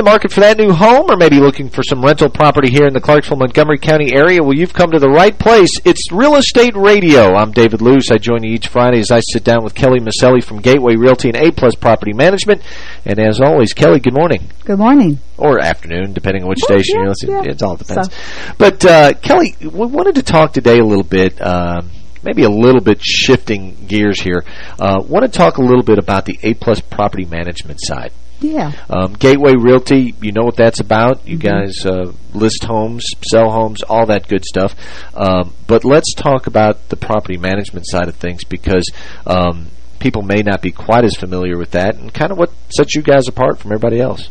The market for that new home or maybe looking for some rental property here in the Clarksville-Montgomery County area, well, you've come to the right place. It's Real Estate Radio. I'm David Luce. I join you each Friday as I sit down with Kelly Maselli from Gateway Realty and A-Plus Property Management. And as always, Kelly, good morning. Good morning. Or afternoon, depending on which Well, station yeah, you're listening. yeah. It all depends. So- But, uh, Kelly, we wanted to talk today a little bit, um, maybe a little bit shifting gears here. Uh, want to talk a little bit about the A-Plus Property Management side. Yeah. Um, Gateway Realty, you know what that's about. You Mm-hmm. guys uh, list homes, sell homes, all that good stuff. Um, but let's talk about the property management side of things because um, people may not be quite as familiar with that and kind of what sets you guys apart from everybody else.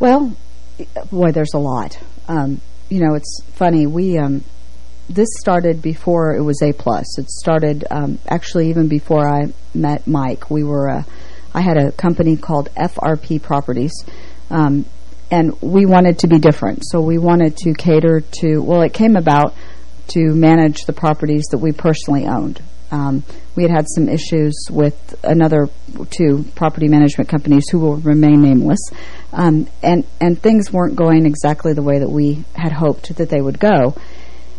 Well, boy, there's a lot. Um, you know, it's funny. We um, this started before it was A plus. It started um, actually even before I met Mike. We were uh, I had a company called FRP Properties. Um, and we wanted to be different. So we wanted to cater to, well, it came about to manage the properties that we personally owned. Um, we had had some issues with another two property management companies who will remain nameless, um, and and things weren't going exactly the way that we had hoped that they would go.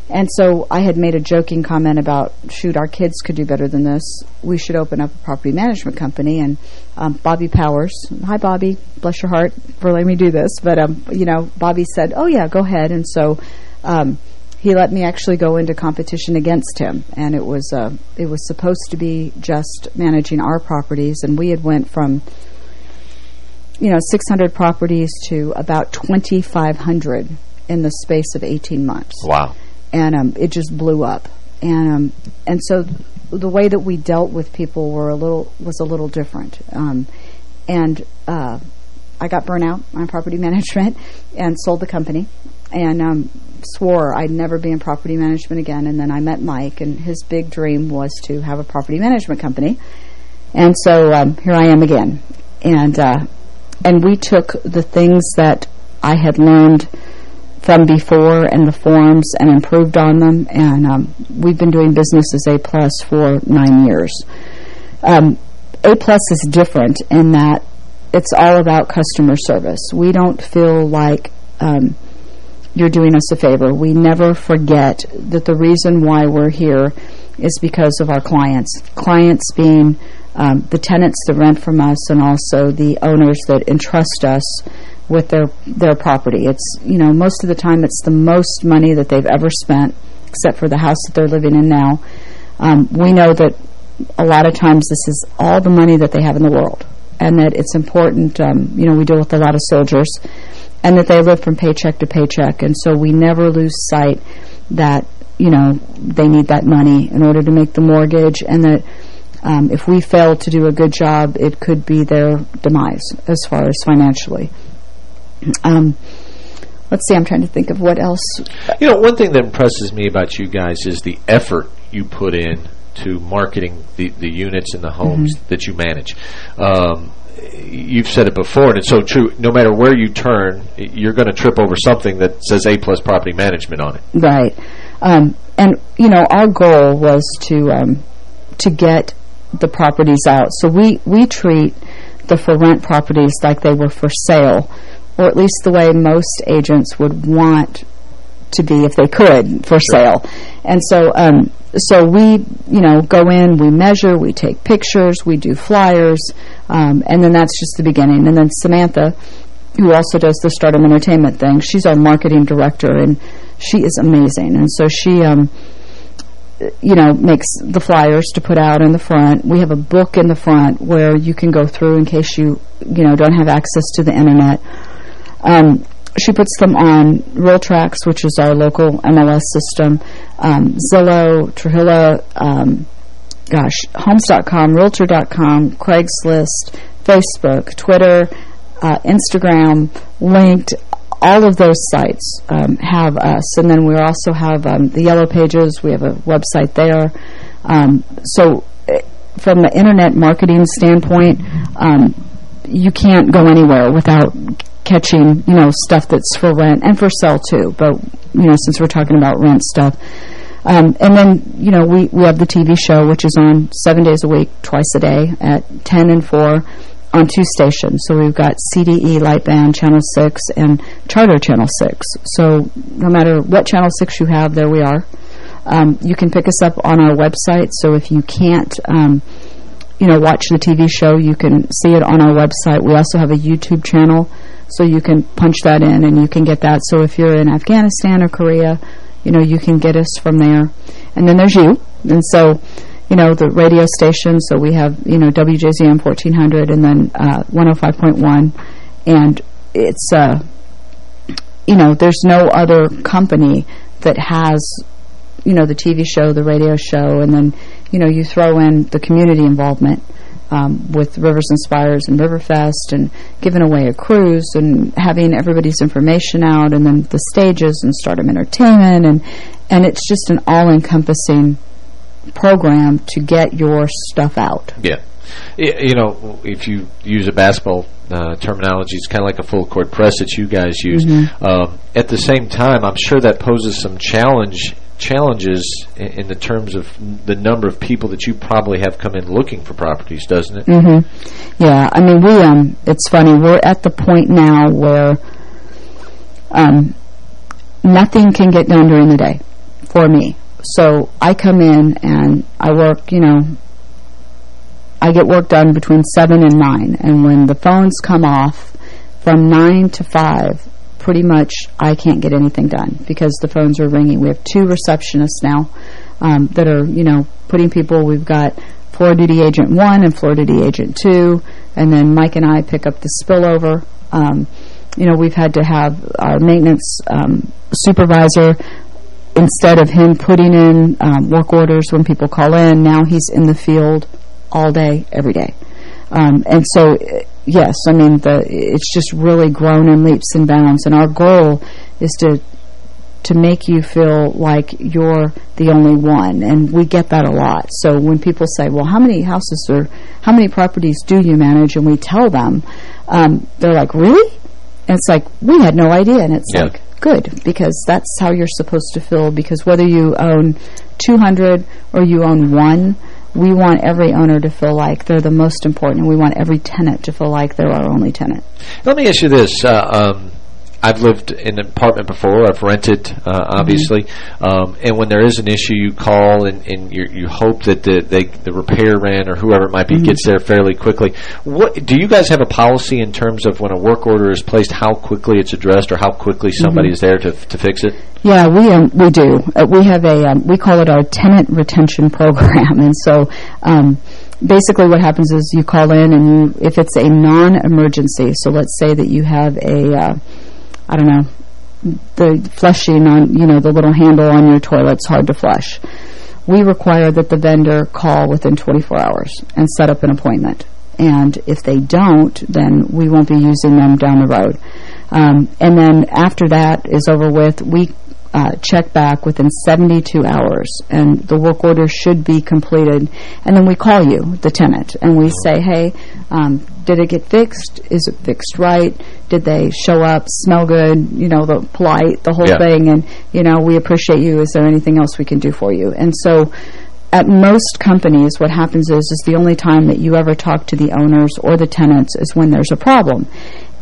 And so I had made a joking comment about, shoot, our kids could do better than this. We should open up a property management company. And um, Bobby Powers, hi, Bobby, bless your heart for letting me do this. But, um, you know, Bobby said, oh, yeah, go ahead. And so um, he let me actually go into competition against him. And it was uh, it was supposed to be just managing our properties. And we had went from, you know, 600 properties to about 2,500 in the space of 18 months Wow. And um, it just blew up. And um, and so the way that we dealt with people were a little was a little different. Um, and uh, I got burnt out on property management and sold the company and um, swore I'd never be in property management again. And then I met Mike, and his big dream was to have a property management company. And so um, here I am again. And uh, and we took the things that I had learned from before and the forms and improved on them. And um, we've been doing business as A plus for nine years. Um, a plus is different in that it's all about customer service. We don't feel like um, you're doing us a favor. We never forget that the reason why we're here is because of our clients. Clients being um, the tenants that rent from us and also the owners that entrust us with their their property. It's, you know, most of the time it's the most money that they've ever spent, except for the house that they're living in now. Um, we know that a lot of times this is all the money that they have in the world and that it's important, um, you know, we deal with a lot of soldiers and that they live from paycheck to paycheck and so we never lose sight that, you know, they need that money in order to make the mortgage and that um, if we fail to do a good job, it could be their demise as far as financially. Um, let's see, I'm trying to think of what else. You know, one thing that impresses me about you guys is the effort you put in to marketing the, the units and the homes that you manage. Um, you've said it before, and it's so true. No matter where you turn, you're going to trip over something that says A plus property management on it. Right. Um, and, you know, our goal was to um, to get the properties out. So we, we treat the for rent properties like they were for sale, or at least the way most agents would want to be if they could for sale. And so um, so we, you know, go in, we measure, we take pictures, we do flyers, um, and then that's just the beginning. And then Samantha, who also does the Stardom Entertainment thing, she's our marketing director, and she is amazing. And so she, um, you know, makes the flyers to put out in the front. We have a book in the front where you can go through in case you, you know, don't have access to the Internet. Um, she puts them on RealTracs, which is our local MLS system, um, Zillow, Trulia, um, gosh, homes.com, realtor.com, Craigslist, Facebook, Twitter, uh, Instagram, linked, all of those sites um, have us. And then we also have um, the Yellow Pages. We have a website there. Um, so eh, from the internet marketing standpoint, um, you can't go anywhere without catching, you know, stuff that's for rent and for sale too. But, you know, since we're talking about rent stuff. Um, and then, you know, we, we have the TV show, which is on seven days a week, twice a day at 10 and 4 on two stations. So we've got CDE Lightband Channel 6 and Charter Channel 6. So no matter what Channel 6 you have, there we are. Um, you can pick us up on our website. So if you can't, um, you know, watch the TV show, you can see it on our website. We also have a YouTube channel, so you can punch that in and you can get that. So if you're in Afghanistan or Korea, you know, you can get us from there. And then there's you. And so you know, the radio station. So we have, you know, WJZM 1400 and then uh, 105.1. And it's, uh, you know, there's no other company that has, you know, the TV show, the radio show, and then, you know, you throw in the community involvement um, with Rivers and Spires and Riverfest and giving away a cruise and having everybody's information out and then the stages and Stardom Entertainment and and it's just an all-encompassing program to get your stuff out. Yeah. You know, if you use a basketball uh, terminology, it's kind of like a full court press that you guys use. Mm -hmm. um, at the same time, I'm sure that poses some challenge challenges in, the terms of the number of people that you probably have come in looking for properties, doesn't it? Mm -hmm. Yeah, I mean, we um, it's funny. We're at the point now where um, nothing can get done during the day for me. So I come in and I work, you know, I get work done between 7 and 9. And when the phones come off from 9 to 5, pretty much I can't get anything done because the phones are ringing. We have two receptionists now um, that are, you know, putting people. We've got floor duty agent 1 and floor duty agent 2. And then Mike and I pick up the spillover. Um, you know, we've had to have our maintenance um, supervisor instead of him putting in um, work orders when people call in, now he's in the field all day, every day. Um, and so, yes, I mean, the it's just really grown in leaps and bounds. And our goal is to to make you feel like you're the only one. And we get that a lot. So when people say, well, how many houses or how many properties do you manage? And we tell them, um, they're like, really? And it's like, we had no idea. And it's yeah. like, good because that's how you're supposed to feel because whether you own 200 or you own one, we want every owner to feel like they're the most important and we want every tenant to feel like they're our only tenant. Let me ask you this. Uh, um, I've lived in an apartment before. I've rented, uh, obviously. Mm -hmm. um, and when there is an issue, you call and, and you hope that the, they, the repair man or whoever it might be mm -hmm. gets there fairly quickly. What Do you guys have a policy in terms of when a work order is placed, how quickly it's addressed or how quickly mm-hmm. somebody mm -hmm. is there to, to fix it? Yeah, we um, we do. Uh, we have a, um, we call it our tenant retention program. And so um, basically what happens is you call in and you, if it's a non-emergency, so let's say that you have a... Uh, I don't know, the flushing on, you know, the little handle on your toilet's hard to flush. We require that the vendor call within 24 hours and set up an appointment. And if they don't, then we won't be using them down the road. Um, and then after that is over with, we uh, check back within 72 hours, and the work order should be completed. And then we call you, the tenant, and we say, hey, um, did it get fixed? Is it fixed right? Did they show up, smell good, you know, the polite, the whole yeah. thing, and, you know, we appreciate you. Is there anything else we can do for you? And so at most companies, what happens is, is the only time that you ever talk to the owners or the tenants is when there's a problem.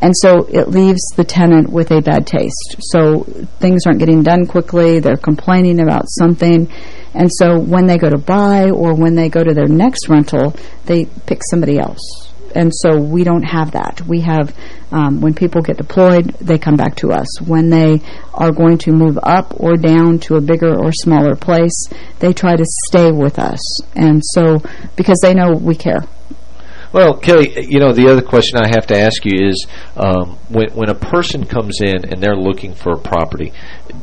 And so it leaves the tenant with a bad taste. So things aren't getting done quickly. They're complaining about something. And so when they go to buy or when they go to their next rental, they pick somebody else. And so we don't have that. We have, um, when people get deployed, they come back to us. When they are going to move up or down to a bigger or smaller place, they try to stay with us. And so, because they know we care. Well, Kelly, you know, the other question I have to ask you is um, when, when a person comes in and they're looking for a property,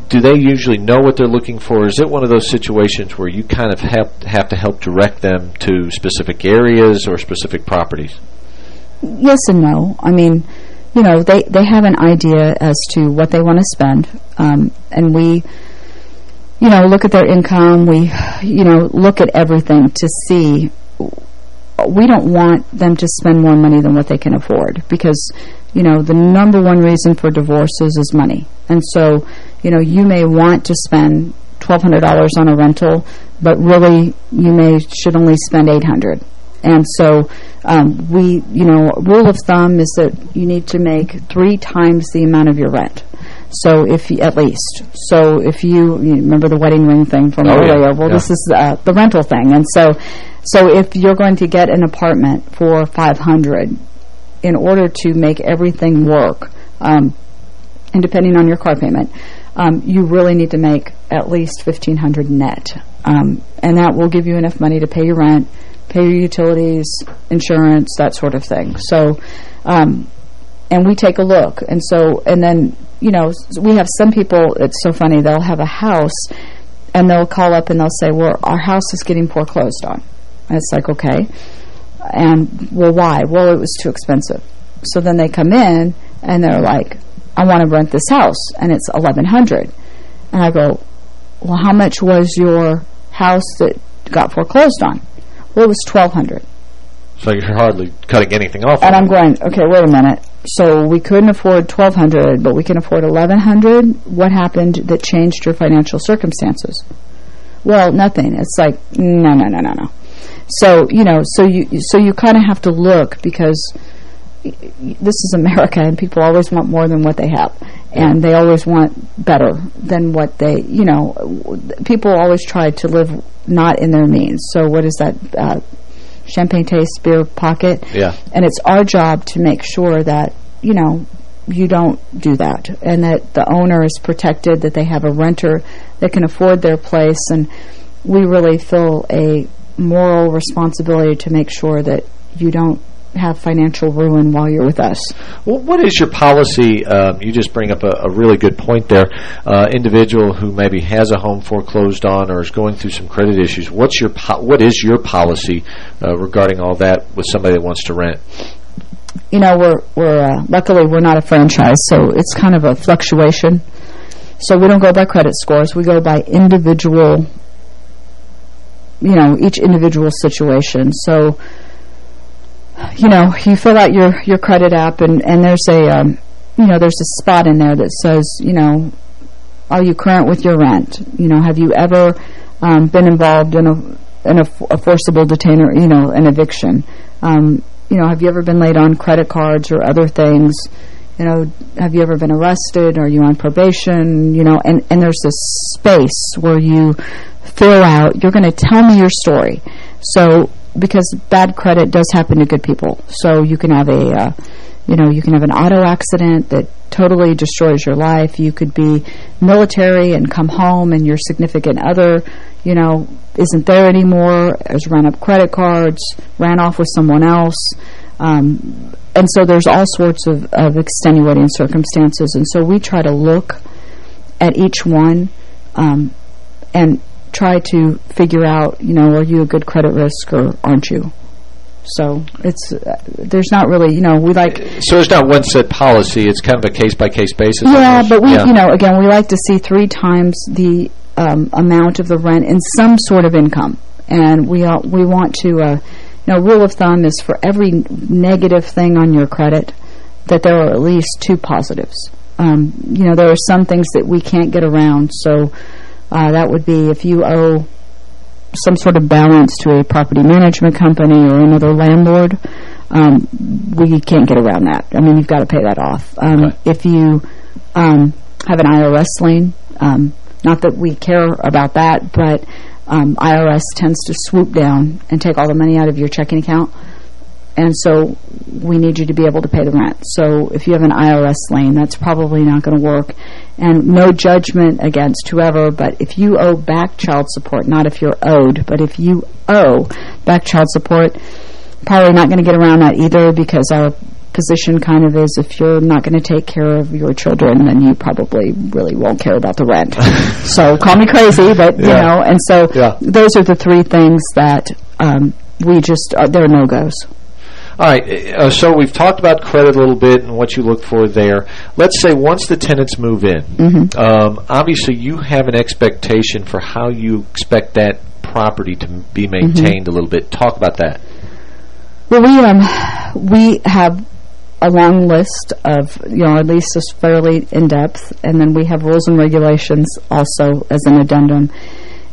do they usually know what they're looking for? Is it one of those situations where you kind of have, have to help direct them to specific areas or specific properties? Yes and no. I mean, you know, they, they have an idea as to what they want to spend, um, and we, you know, look at their income. We, you know, look at everything to see we don't want them to spend more money than what they can afford because, you know, the number one reason for divorces is money. And so, you know, you may want to spend $1,200 on a rental, but really you may should only spend 800 and so um, we, you know, rule of thumb is that you need to make three times the amount of your rent. So if you, at least, so if you, you remember the wedding ring thing from oh, earlier, yeah. well, yeah. this is uh, the rental thing, and so so if you're going to get an apartment for 500 in order to make everything work, um, and depending on your car payment, um, you really need to make at least 1500 net. Um, and that will give you enough money to pay your rent, pay your utilities, insurance, that sort of thing. So, um, and we take a look. And so, and then, you know, we have some people, it's so funny, they'll have a house and they'll call up and they'll say, well, our house is getting foreclosed on. And it's like, okay. And, well, why? Well, it was too expensive. So then they come in and they're like, I want to rent this house. And it's 1100 And I go, well, how much was your house that got foreclosed on? Well, it was 1200 So you're hardly cutting anything off. And I'm going, okay, wait a minute. So we couldn't afford 1200 but we can afford 1100 What happened that changed your financial circumstances? Well, nothing. It's like, no, no, no, no, no. So, you know, so you so you kind of have to look because this is America and people always want more than what they have. And they always want better than what they, you know, people always try to live not in their means. So what is that, uh, champagne taste, beer pocket? Yeah. And it's our job to make sure that, you know, you don't do that and that the owner is protected, that they have a renter that can afford their place. And we really feel a moral responsibility to make sure that you don't have financial ruin while you're with us. Well, what is your policy? Um, you just bring up a, a, really good point there. Uh, individual who maybe has a home foreclosed on or is going through some credit issues. What's your what is your policy uh, regarding all that with somebody that wants to rent? You know, we're we're uh, luckily we're not a franchise, so it's kind of a fluctuation. So we don't go by credit scores. We go by individual. You know, each individual situation. So you know, you fill out your, your credit app and, and there's a, um, you know, there's a spot in there that says, you know, are you current with your rent? You know, have you ever um, been involved in a in a, a, forcible detainer, you know, an eviction? Um, you know, have you ever been late on credit cards or other things? You know, have you ever been arrested? Are you on probation? You know, and, and there's this space where you fill out, you're going to tell me your story. So because bad credit does happen to good people. So you can have a, uh, you know, you can have an auto accident that totally destroys your life. You could be military and come home and your significant other, you know, isn't there anymore, has run up credit cards, ran off with someone else. Um, and so there's all sorts of, of extenuating circumstances. And so we try to look at each one um, and try to figure out, you know, are you a good credit risk or aren't you? So it's uh, there's not really, you know, we like. So there's not one set policy. It's kind of a case by case basis. Yeah, but we, yeah. you know, again, we like to see three times the um, amount of the rent in some sort of income, and we uh, we want to, uh, you know, rule of thumb is for every negative thing on your credit that there are at least two positives. Um, you know, there are some things that we can't get around, so uh, that would be if you owe some sort of balance to a property management company or another landlord, um, we can't get around that. I mean, you've got to pay that off. Um, okay. If you um, have an IRS lien, um, not that we care about that, but um, IRS tends to swoop down and take all the money out of your checking account. And so we need you to be able to pay the rent. So if you have an IRS lien, that's probably not going to work. And no judgment against whoever, but if you owe back child support, not if you're owed, but if you owe back child support, probably not going to get around that either because our position kind of is if you're not going to take care of your children, then you probably really won't care about the rent. so call me crazy, but, yeah. you know, and so yeah. those are the three things that um, we just, uh, they're no-goes. All right, uh, so we've talked about credit a little bit and what you look for there. Let's say once the tenants move in, mm -hmm. um, obviously you have an expectation for how you expect that property to be mm-hmm. maintained mm -hmm. a little bit. Talk about that. Well, we um, we have a long list of, you know, our lease is fairly in-depth, and then we have rules and regulations also as an addendum.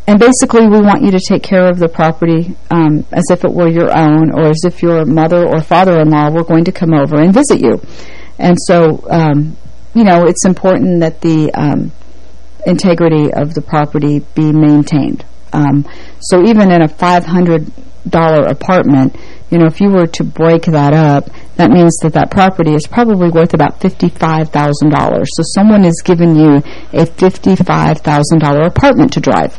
And basically, we want you to take care of the property um, as if it were your own or as if your mother or father-in-law were going to come over and visit you. And so, um, you know, it's important that the um, integrity of the property be maintained. Um, so even in a $500 apartment, you know, if you were to break that up, that means that that property is probably worth about $55,000. So someone is giving you a $55,000 apartment to drive.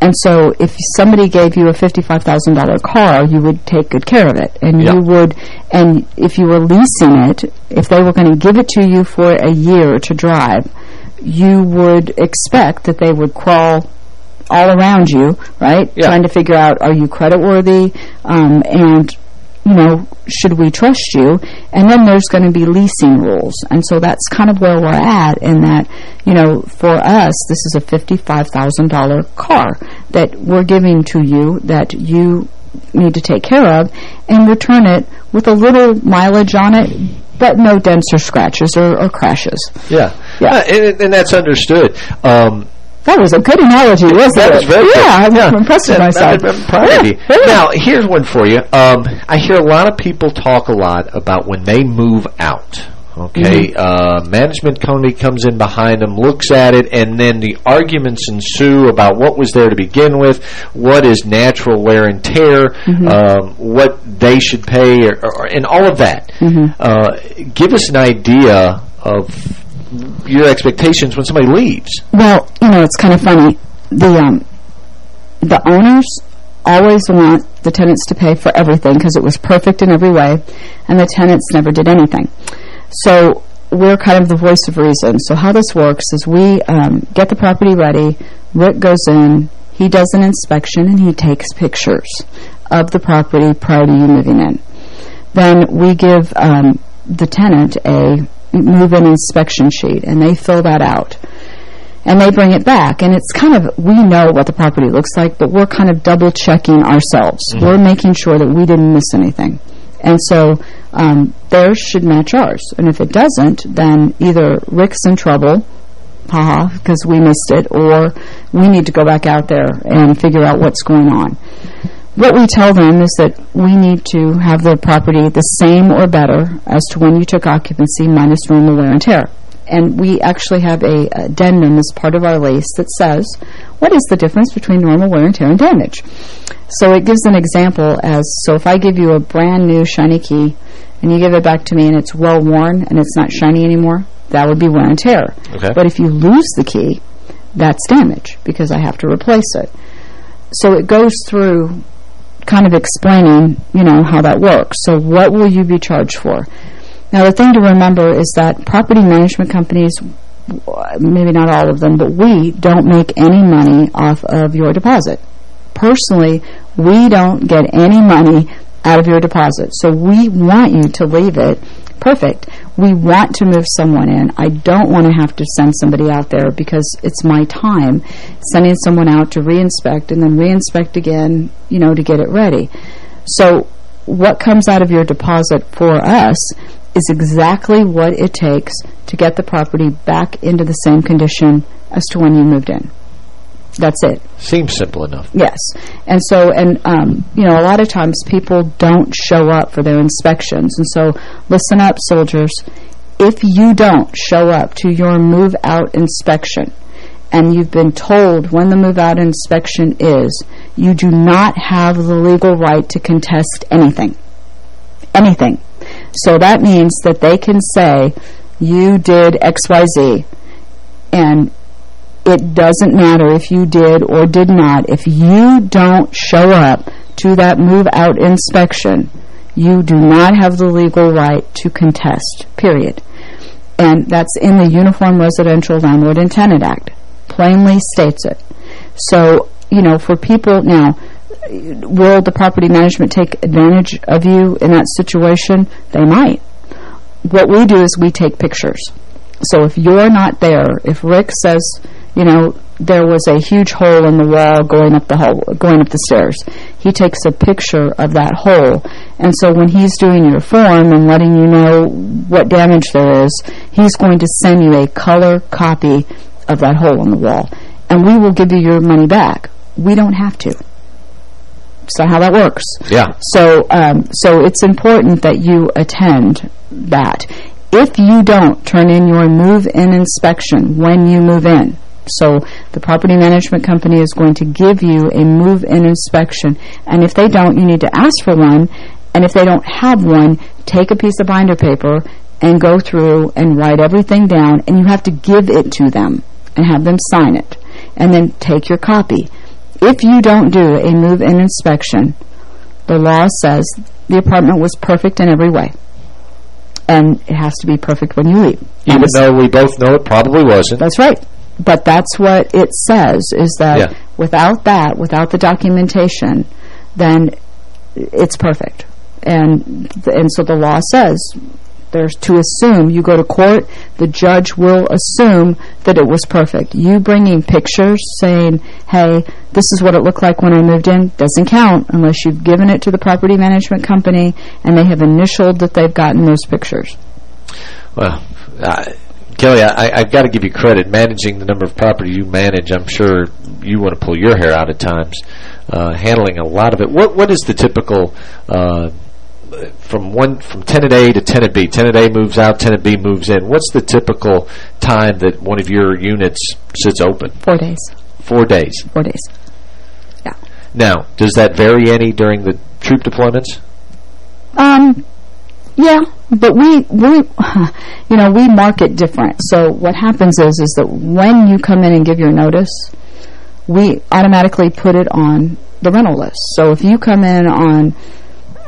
And so if somebody gave you a $55,000 car, you would take good care of it. And you would, and if you were leasing it, if they were going to give it to you for a year to drive, you would expect that they would crawl all around you, right? Yeah. Trying to figure out, are you creditworthy? Um, and you know, should we trust you? And then there's going to be leasing rules. And so that's kind of where we're at in that, you know, for us, this is a $55,000 car that we're giving to you that you need to take care of and return it with a little mileage on it, but no dents or scratches or, or crashes. Yeah, yeah, uh, and, and, that's understood. Um, that was a good analogy, wasn't that it? Was very yeah, good. I'm yeah. impressed with myself. I'm proud yeah. of you. Now, here's one for you. Um, I hear a lot of people talk a lot about when they move out. Okay, mm -hmm. uh, management company comes in behind them, looks at it, and then the arguments ensue about what was there to begin with, what is natural wear and tear, mm -hmm. um, what they should pay, or, or, and all of that. Mm -hmm. uh, give us an idea of your expectations when somebody leaves? Well, you know, it's kind of funny. The um, the owners always want the tenants to pay for everything because it was perfect in every way, and the tenants never did anything. So we're kind of the voice of reason. So how this works is we um, get the property ready, Rick goes in, he does an inspection, and he takes pictures of the property prior to you moving in. Then we give um, the tenant a move-in inspection sheet, and they fill that out. And they bring it back, and it's kind of, we know what the property looks like, but we're kind of double-checking ourselves. Mm -hmm. We're making sure that we didn't miss anything. And so um, theirs should match ours. And if it doesn't, then either Rick's in trouble, haha, because we missed it, or we need to go back out there and figure out what's going on what we tell them is that we need to have the property the same or better as to when you took occupancy minus normal wear and tear. And we actually have a addendum as part of our lease that says, what is the difference between normal wear and tear and damage? So it gives an example as, so if I give you a brand new shiny key and you give it back to me and it's well worn and it's not shiny anymore, that would be wear and tear. Okay. But if you lose the key, that's damage because I have to replace it. So it goes through kind of explaining, you know, how that works. So what will you be charged for? Now, the thing to remember is that property management companies, maybe not all of them, but we don't make any money off of your deposit. Personally, we don't get any money out of your deposit. So we want you to leave it perfect. We want to move someone in. I don't want to have to send somebody out there because it's my time sending someone out to reinspect and then reinspect again, you know, to get it ready. So what comes out of your deposit for us is exactly what it takes to get the property back into the same condition as to when you moved in. That's it. Seems simple enough. Yes. And so, and, um, you know, a lot of times people don't show up for their inspections. And so, listen up, soldiers. If you don't show up to your move-out inspection, and you've been told when the move-out inspection is, you do not have the legal right to contest anything. Anything. So that means that they can say, you did XYZ, and it doesn't matter if you did or did not. If you don't show up to that move-out inspection, You do not have the legal right to contest, period. And that's in the Uniform Residential Landlord and Tenant Act. Plainly states it. So, you know, for people now, will the property management take advantage of you in that situation? They might. What we do is we take pictures. So if you're not there, if Rick says, you know, there was a huge hole in the wall going up the hole, going up the stairs. He takes a picture of that hole, and so when he's doing your form and letting you know what damage there is, he's going to send you a color copy of that hole in the wall, and we will give you your money back. We don't have to. So how that works. Yeah. So, um, so it's important that you attend that. If you don't turn in your move-in inspection when you move in, so the property management company is going to give you a move-in inspection. And if they don't, you need to ask for one. And if they don't have one, take a piece of binder paper and go through and write everything down. And you have to give it to them and have them sign it. And then take your copy. If you don't do a move-in inspection, the law says the apartment was perfect in every way. And it has to be perfect when you leave. Even though we both know it probably wasn't. That's right. But that's what it says, is that yeah. without that, without the documentation, then it's perfect. And and so the law says there's to assume you go to court, the judge will assume that it was perfect. You bringing pictures saying, hey, this is what it looked like when I moved in, doesn't count unless you've given it to the property management company and they have initialed that they've gotten those pictures. Well, uh, Kelly, I, have got to give you credit. Managing the number of property you manage, I'm sure you want to pull your hair out at times, uh, handling a lot of it. What What is the typical... Uh, from one from tenant A to tenant B. Tenant A moves out, tenant B moves in. What's the typical time that one of your units sits open? Four days. Four days. Four days. Yeah. Now, does that vary any during the troop deployments? Um, yeah, but we, we, you know, we market different. So what happens is, is that when you come in and give your notice, we automatically put it on the rental list. So if you come in on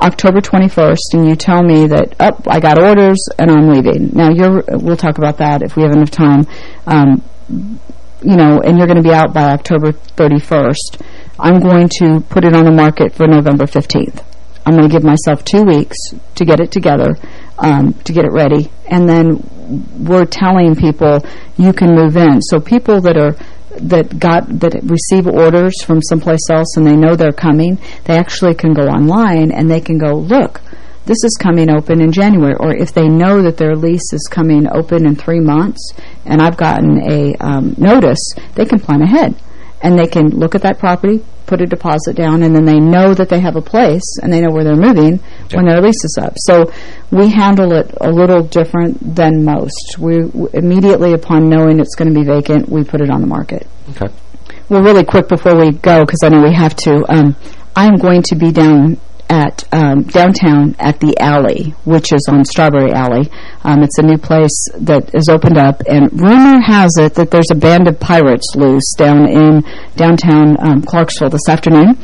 October 21st and you tell me that, oh, I got orders and I'm leaving. Now, you're, we'll talk about that if we have enough time. Um, you know, and you're going to be out by October 31st. I'm going to put it on the market for November 15th. I'm going to give myself two weeks to get it together, um, to get it ready. And then we're telling people you can move in. So people that are that got that receive orders from someplace else and they know they're coming, they actually can go online and they can go, look, this is coming open in January. Or if they know that their lease is coming open in three months and I've gotten a um, notice, they can plan ahead and they can look at that property, put a deposit down, and then they know that they have a place and they know where they're moving when their lease is up. So we handle it a little different than most. We immediately upon knowing it's going to be vacant, we put it on the market. Okay. Well, really quick before we go, because I know we have to, um, I'm going to be down at um, downtown at the Alley, which is on Strawberry Alley. Um, it's a new place that is opened up, and rumor has it that there's a band of pirates loose down in downtown um, Clarksville this afternoon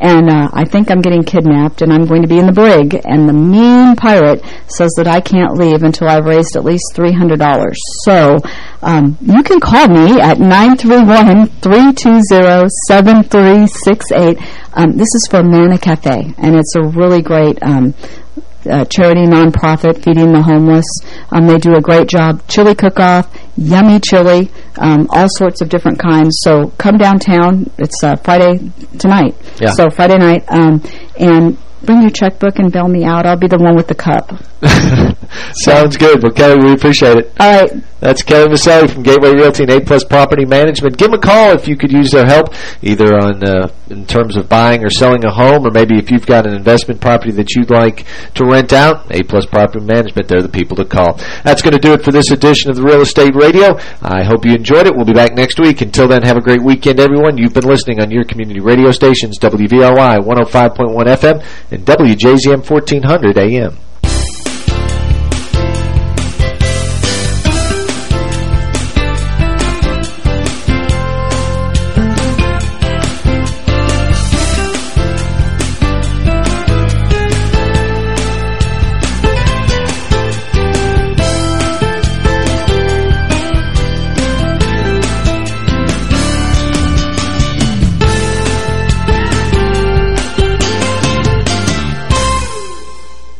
and uh, I think I'm getting kidnapped and I'm going to be in the brig and the mean pirate says that I can't leave until I've raised at least $300. So um, you can call me at 931-320-7368. Um, this is for Manna Cafe and it's a really great um, uh, charity nonprofit feeding the homeless. Um, they do a great job. Chili cook-off, yummy chili, um, all sorts of different kinds. So come downtown. It's uh, Friday tonight. Yeah. So Friday night. Um, and bring your checkbook and bail me out. I'll be the one with the cup. Sounds good. Well, Kelly, we appreciate it. All right. That's Kelly Maselli from Gateway Realty and A-Plus Property Management. Give them a call if you could use their help, either on uh, in terms of buying or selling a home, or maybe if you've got an investment property that you'd like to rent out, A-Plus Property Management, they're the people to call. That's going to do it for this edition of the Real Estate Radio. I hope you enjoyed it. We'll be back next week. Until then, have a great weekend, everyone. You've been listening on your community radio stations, WVLY 105.1 FM and WJZM 1400 AM.